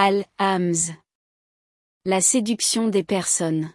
Al-Hamz. La séduction des personnes.